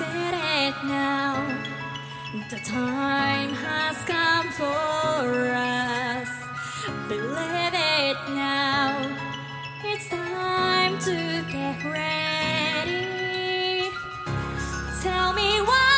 said it now. The time has come for us. Believe it now. It's time to get ready. Tell me why.